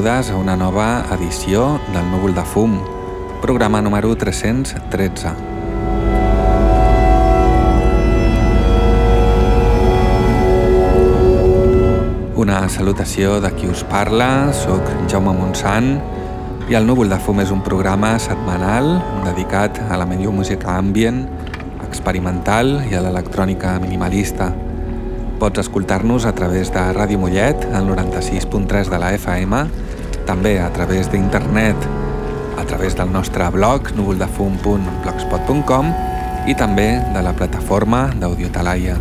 benvingudes a una nova edició del Núvol de Fum, programa número 313. Una salutació de qui us parla, sóc Jaume Montsant i el Núvol de Fum és un programa setmanal dedicat a la música ambient, experimental i a l'electrònica minimalista. Pots escoltar-nos a través de Ràdio Mollet, al 96.3 de la FM, també a través d'internet, a través del nostre blog núvoldefum.blogspot.com i també de la plataforma d'Audiotalaia.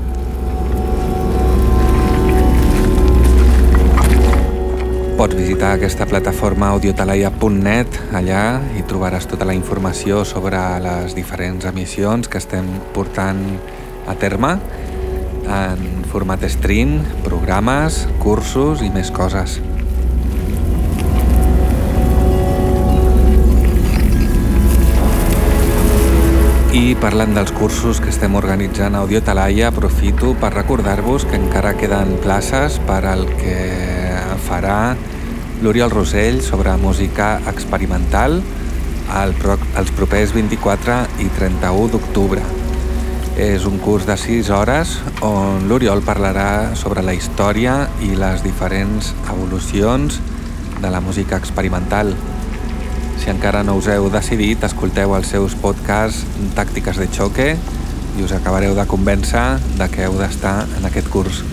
Pots visitar aquesta plataforma audiotalaia.net, allà hi trobaràs tota la informació sobre les diferents emissions que estem portant a terme en format stream, programes, cursos i més coses. I parlant dels cursos que estem organitzant a Audio Talaia, aprofito per recordar-vos que encara queden places per al que farà l'Oriol Rosell sobre música experimental els propers 24 i 31 d'octubre. És un curs de 6 hores on l'Oriol parlarà sobre la història i les diferents evolucions de la música experimental. Si encara no us heu decidit, escolteu els seus podcasts Tàctiques de xoque i us acabareu de convèncer de que heu d'estar en aquest curs.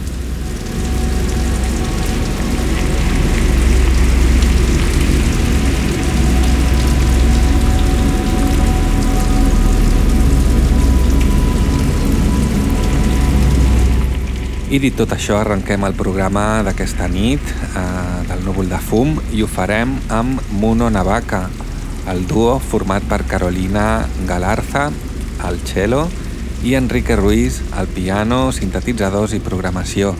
I dit tot això, arrenquem el programa d'aquesta nit eh, del Núvol de Fum i ho farem amb Muno Navaca, el duo format per Carolina Galarza, al cello, i Enrique Ruiz, al piano, sintetitzadors i programació.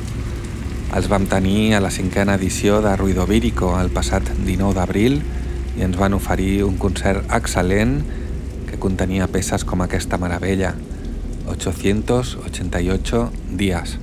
Els vam tenir a la cinquena edició de Ruido Vírico el passat 19 d'abril i ens van oferir un concert excel·lent que contenia peces com aquesta meravella, 888 dies.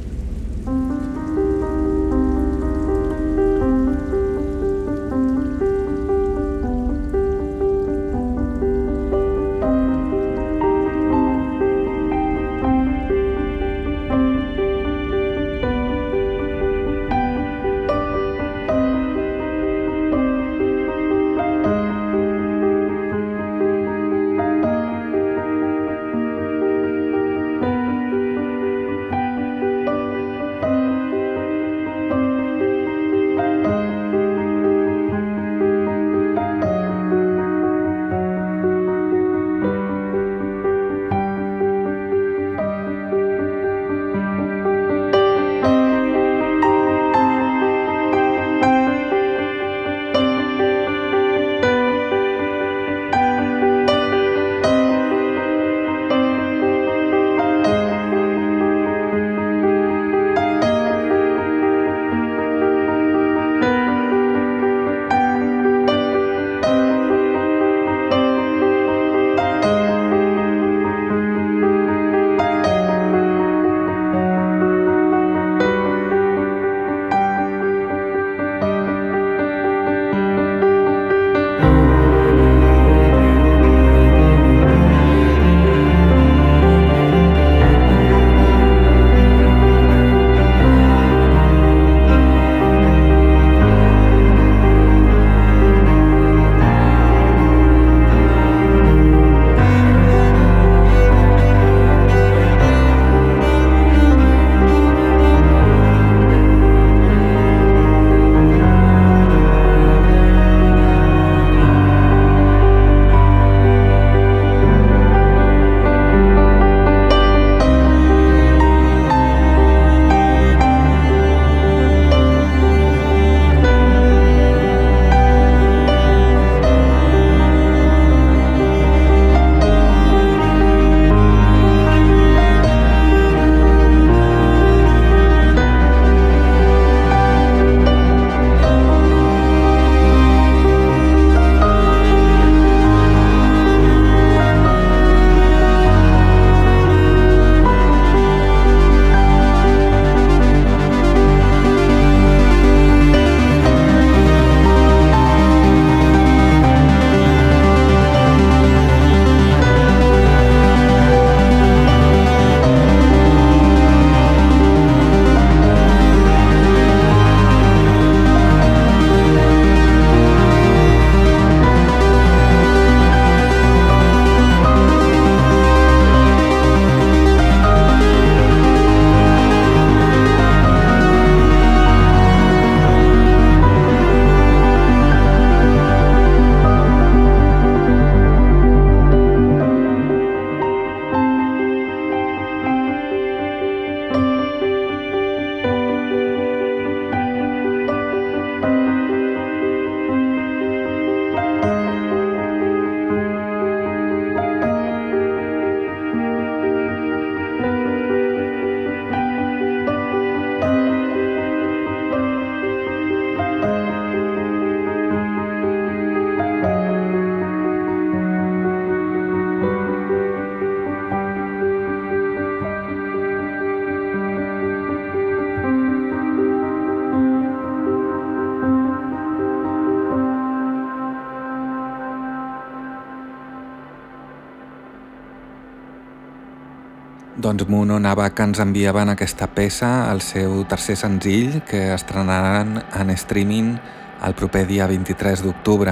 Doncs Muno Nava que ens enviaven aquesta peça, el seu tercer senzill, que estrenaran en streaming el proper dia 23 d'octubre.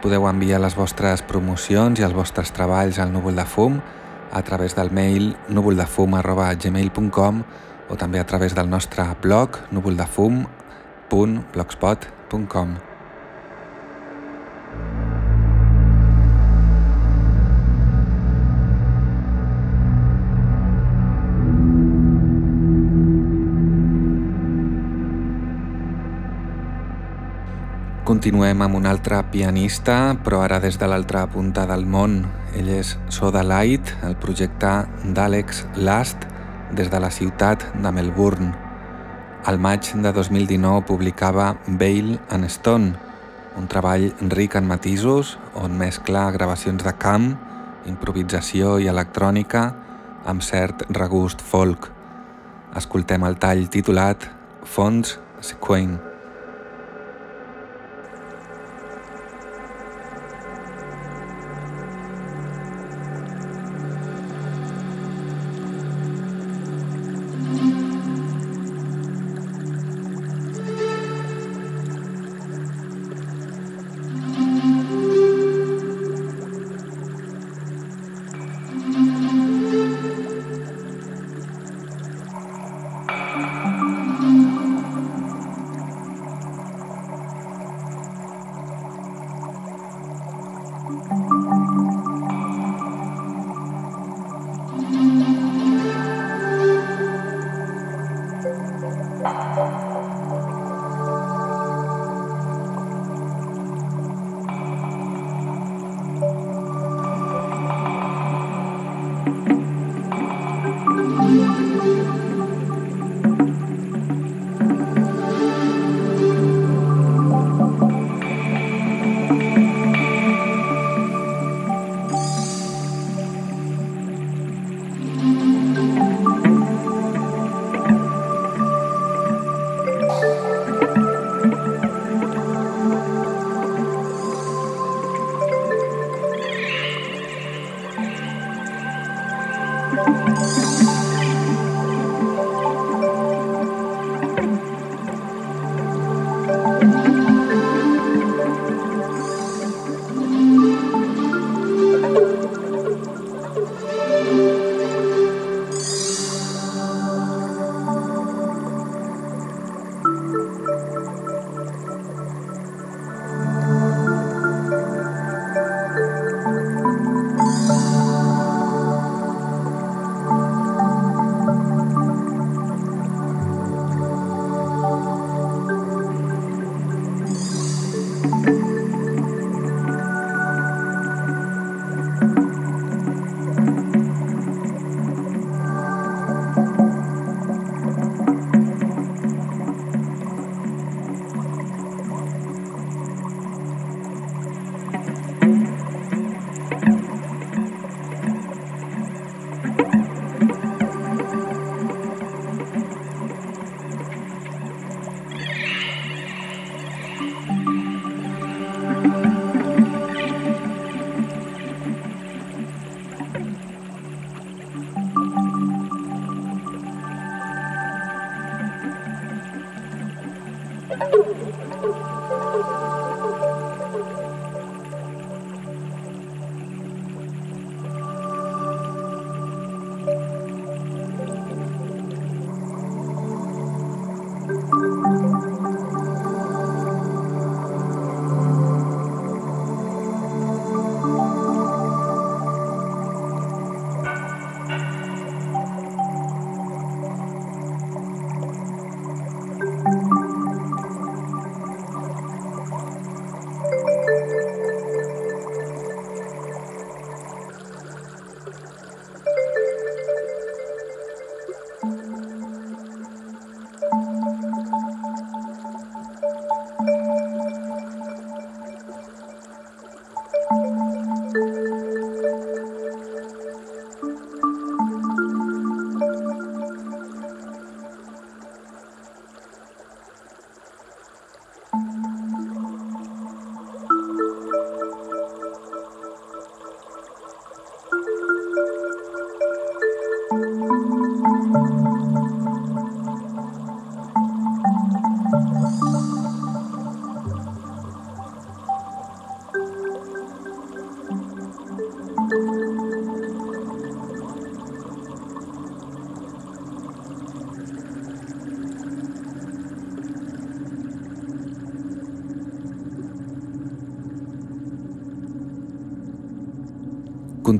Podeu enviar les vostres promocions i els vostres treballs al Núvol de Fum a través del mail núvoldefum.gmail.com o també a través del nostre blog núvoldefum.blogspot.com Continuem amb un altre pianista, però ara des de l'altra punta del món. Ell és Soda Light, el projecte d'Àlex Last des de la ciutat de Melbourne. Al maig de 2019 publicava Veil and Stone, un treball ric en matisos on mescla gravacions de camp, improvisació i electrònica amb cert regust folk. Escoltem el tall titulat Fons Sequent.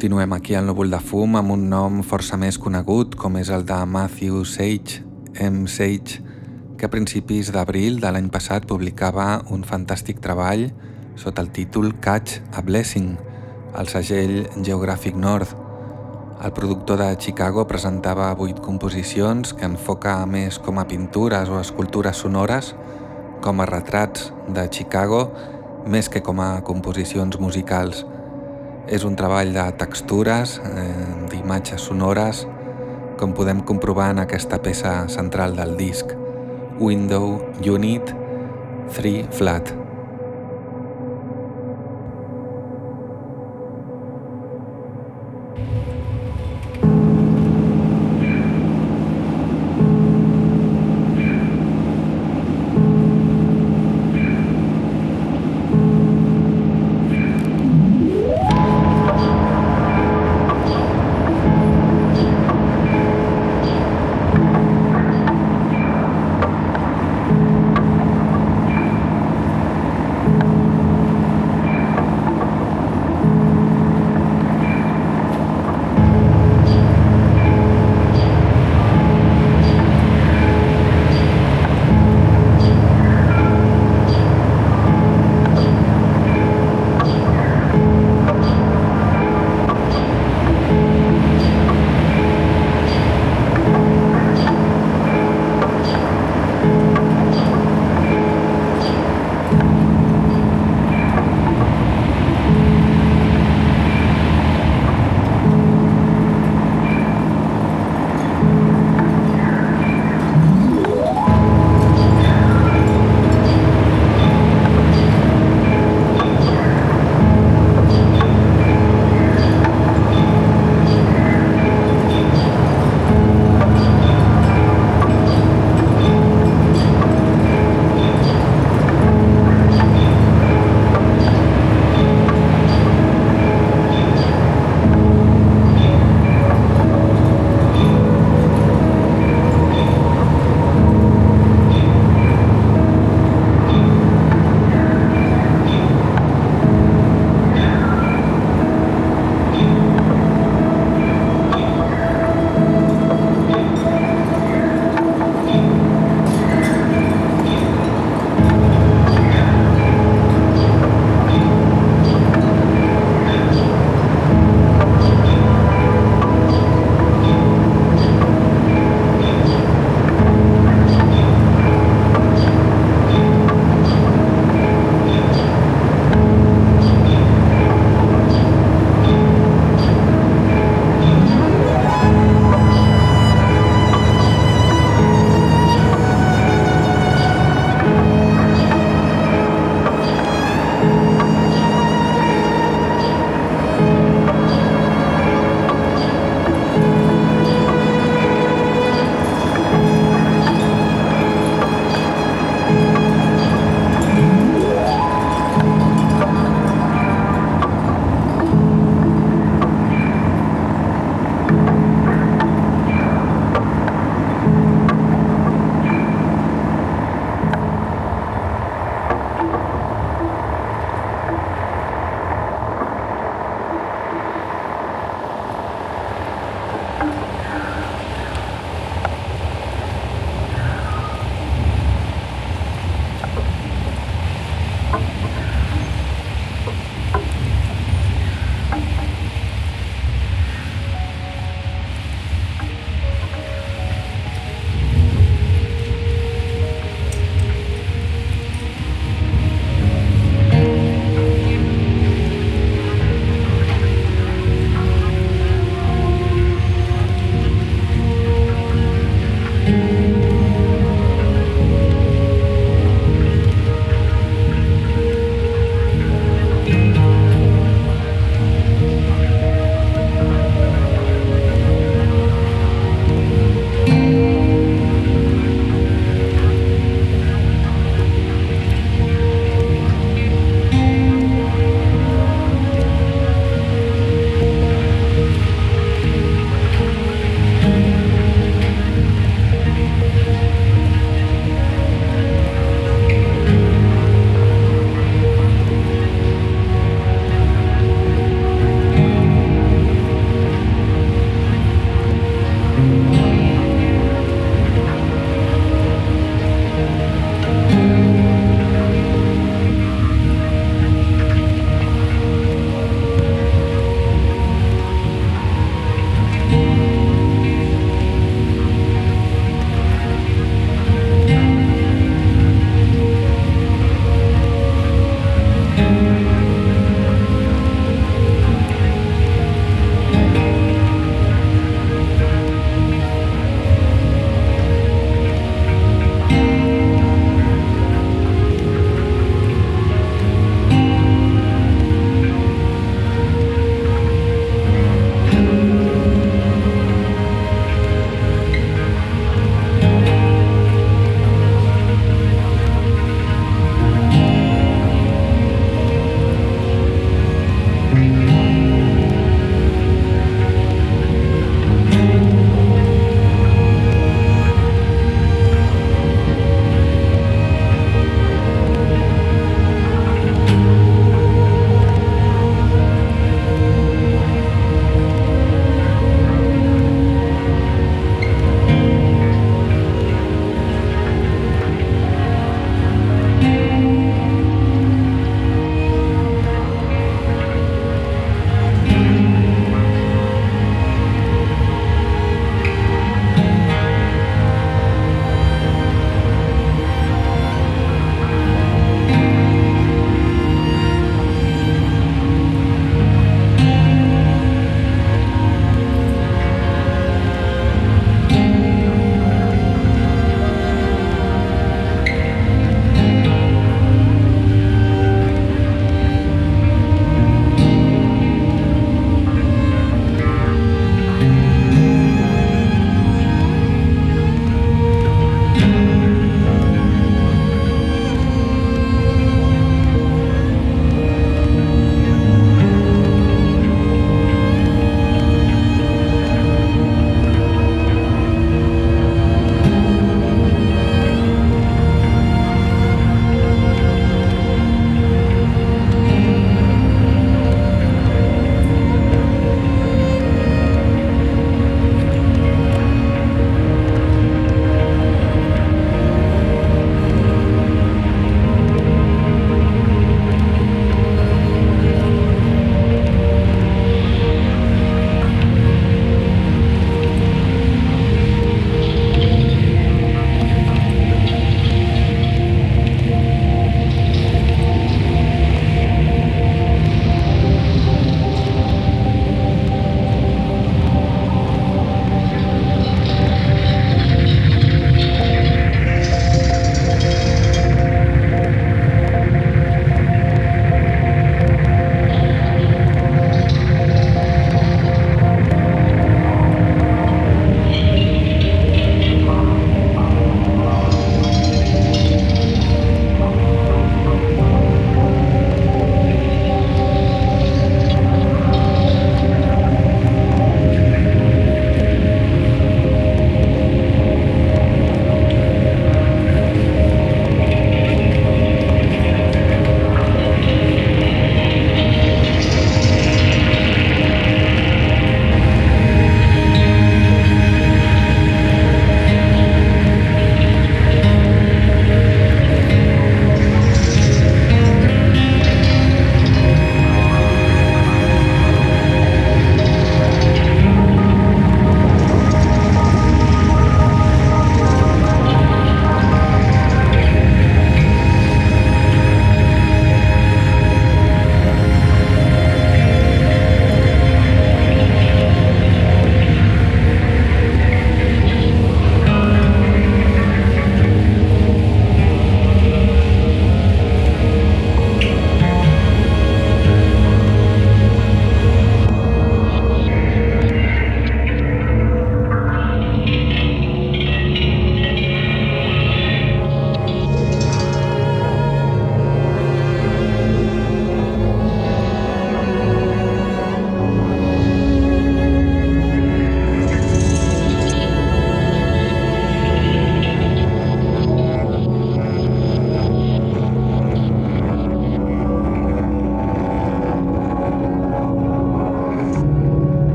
Continuem aquí al núvol de fum amb un nom força més conegut com és el de Matthew Sage, M. Sage, que a principis d'abril de l'any passat publicava un fantàstic treball sota el títol Catch a Blessing, al segell Geographic North. El productor de Chicago presentava vuit composicions que enfoca més com a pintures o escultures sonores, com a retrats de Chicago, més que com a composicions musicals. És un treball de textures, eh, d'imatges sonores, com podem comprovar en aquesta peça central del disc, Window Unit 3 Flat.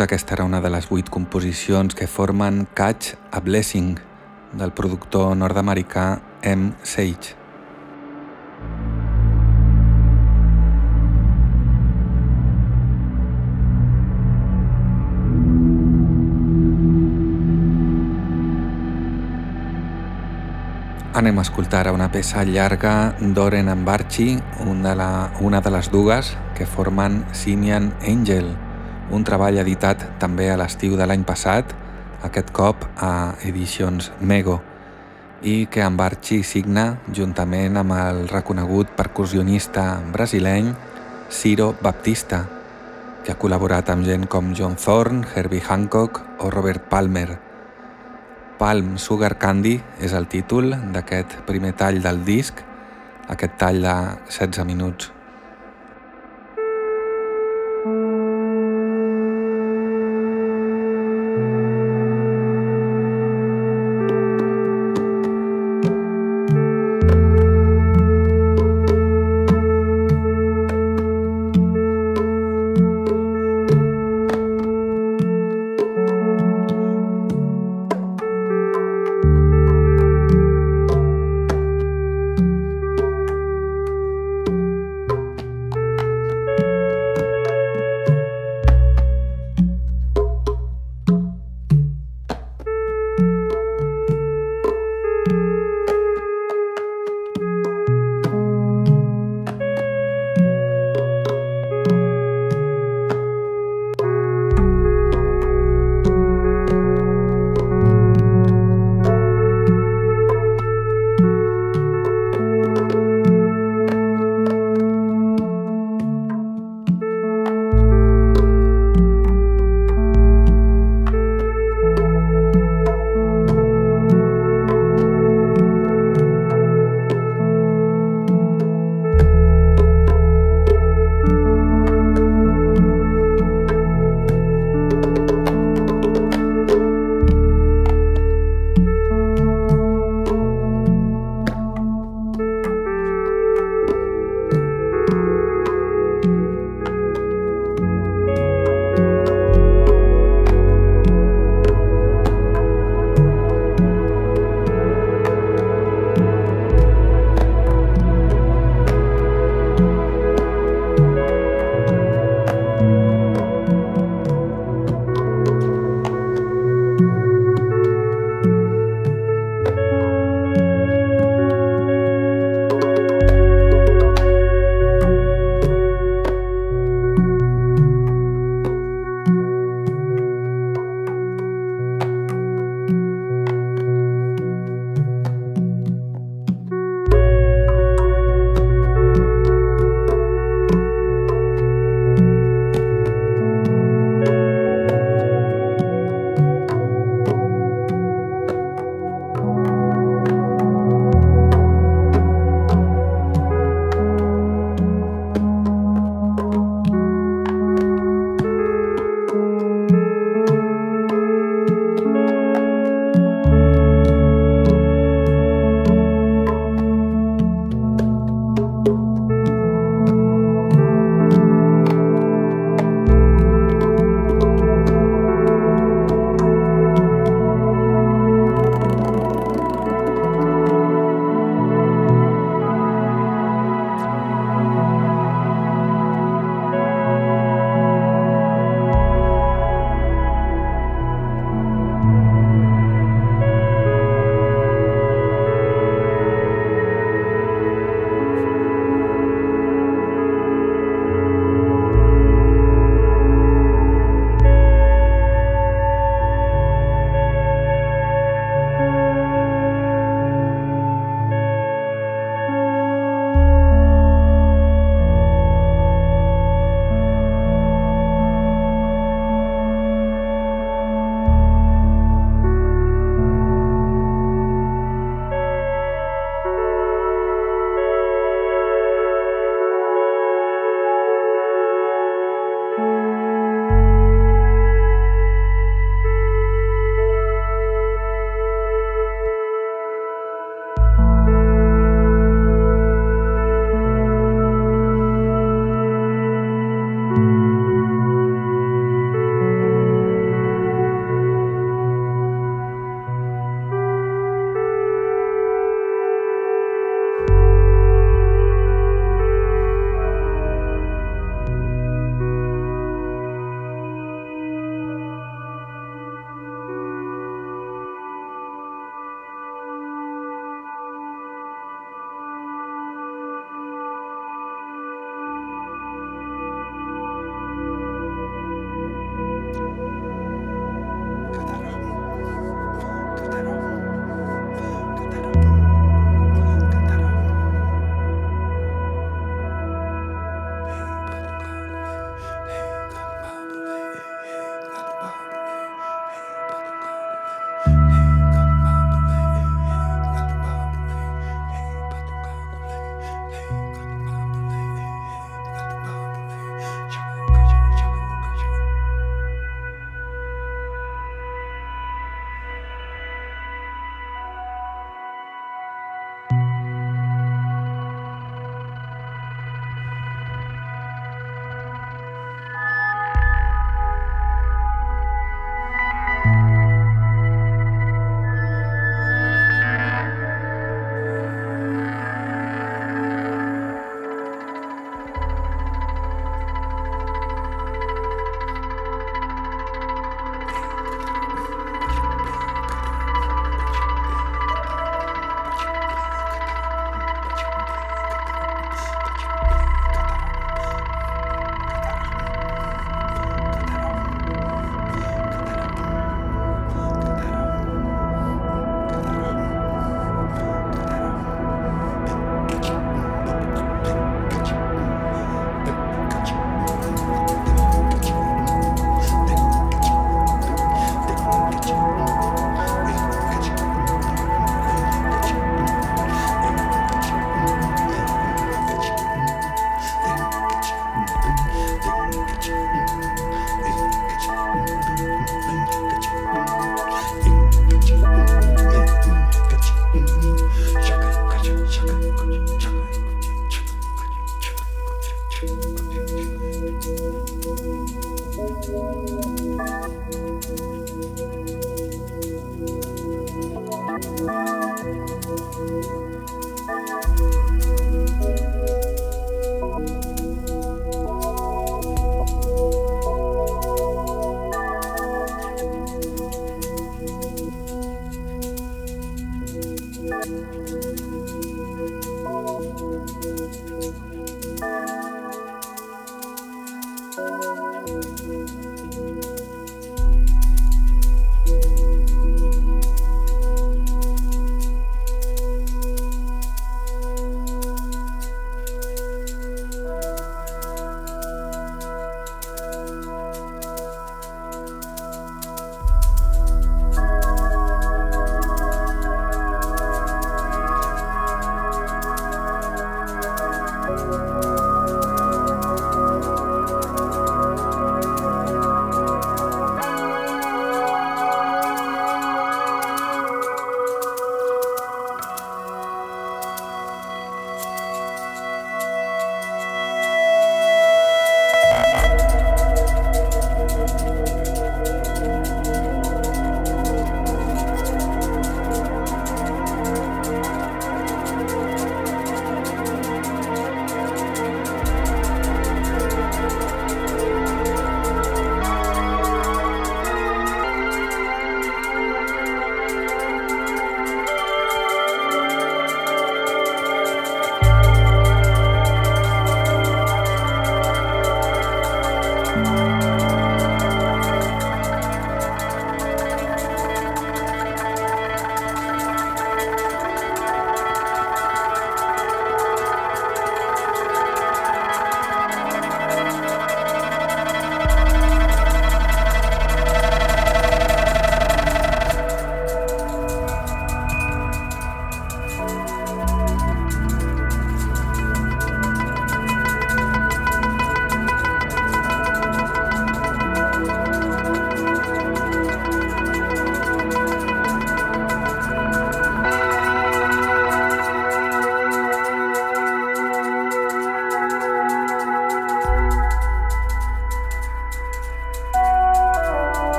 Doncs aquesta era una de les vuit composicions que formen Catch a Blessing, del productor nord-americà M. Sage. Anem a escoltar una peça llarga d'Oren Ambarchi, una de, la, una de les dues que formen Simian Angel, un treball editat també a l'estiu de l'any passat, aquest cop a Edicions Mego, i que Ambarchi signa juntament amb el reconegut percussionista brasileny Ciro Baptista, que ha col·laborat amb gent com John Thorne, Herbie Hancock o Robert Palmer. Palm Sugar Candy és el títol d'aquest primer tall del disc, aquest tall de 16 minuts.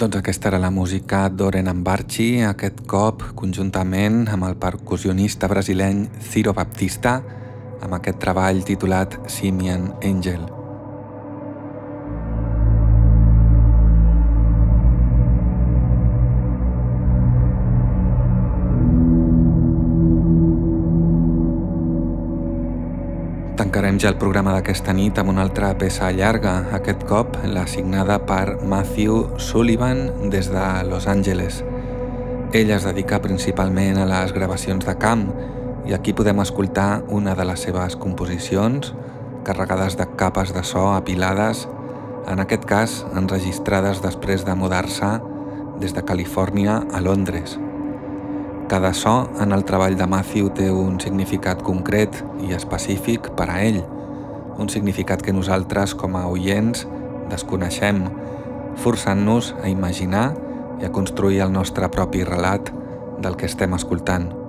Doncs aquesta era la música d'Oren Ambarchi, aquest cop conjuntament amb el percussionista brasileny Ciro Baptista, amb aquest treball titulat Simian Angel. Ja el programa d'aquesta nit amb una altra peça llarga, aquest cop la signada per Matthew Sullivan des de Los Angeles. Ell es dedica principalment a les gravacions de camp i aquí podem escoltar una de les seves composicions carregades de capes de so apilades, en aquest cas enregistrades després de mudar-se des de Califòrnia a Londres. Cada so en el treball de Matthew té un significat concret i específic per a ell, un significat que nosaltres com a oients desconeixem, forçant-nos a imaginar i a construir el nostre propi relat del que estem escoltant.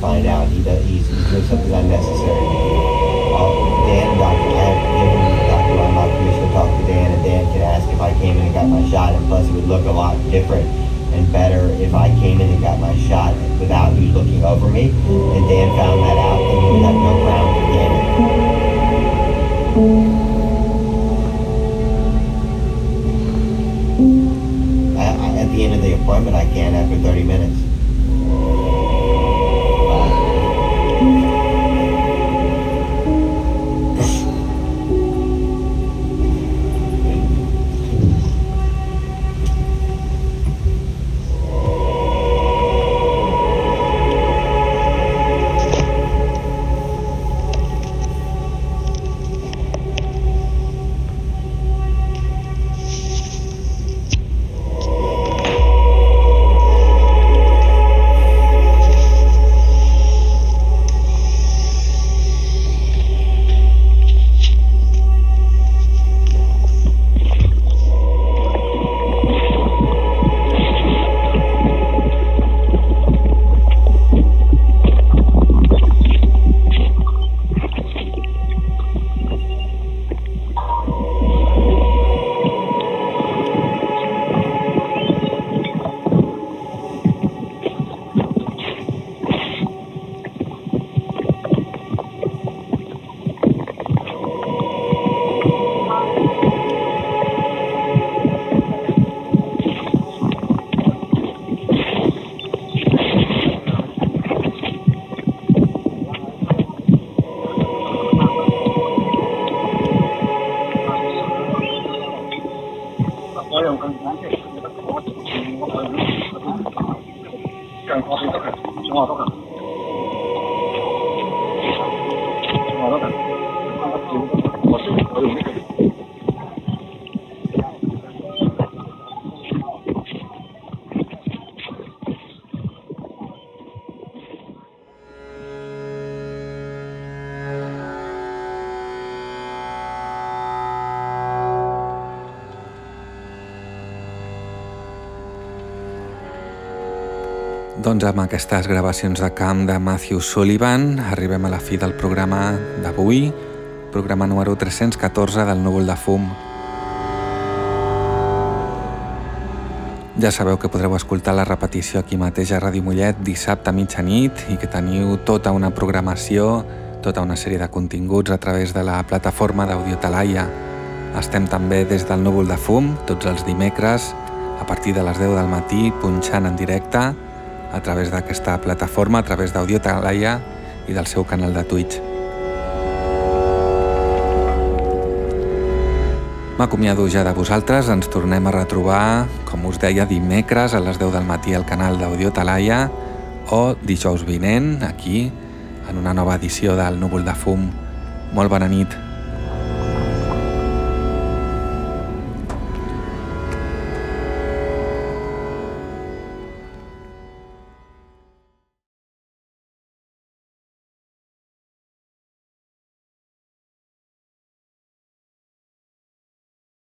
Find out. He does, he's, he's doing something unnecessary. All, Dan, Dr. I have given Dr. Rymock permission to talk to Dan, and Dan can ask if I came in and got my shot, and plus it would look a lot different and better if I came in and got my shot without you looking over me. And Dan found that out, and he would have no ground for damning. At the end of the appointment, I can after 30 minutes. Doncs amb aquestes gravacions de camp de Matthew Sullivan arribem a la fi del programa d'avui, programa número 314 del Núvol de Fum. Ja sabeu que podreu escoltar la repetició aquí mateix a Ràdio Mollet dissabte a mitjanit i que teniu tota una programació, tota una sèrie de continguts a través de la plataforma d'Audio Talaia. Estem també des del Núvol de Fum, tots els dimecres, a partir de les 10 del matí, punxant en directe, a través d'aquesta plataforma, a través d'Audio Talaia i del seu canal de Twitch. M'acomiado ja de vosaltres, ens tornem a retrobar, com us deia, dimecres a les 10 del matí al canal d'Audio Talaia o dijous vinent, aquí, en una nova edició del Núvol de Fum. Molt bona nit.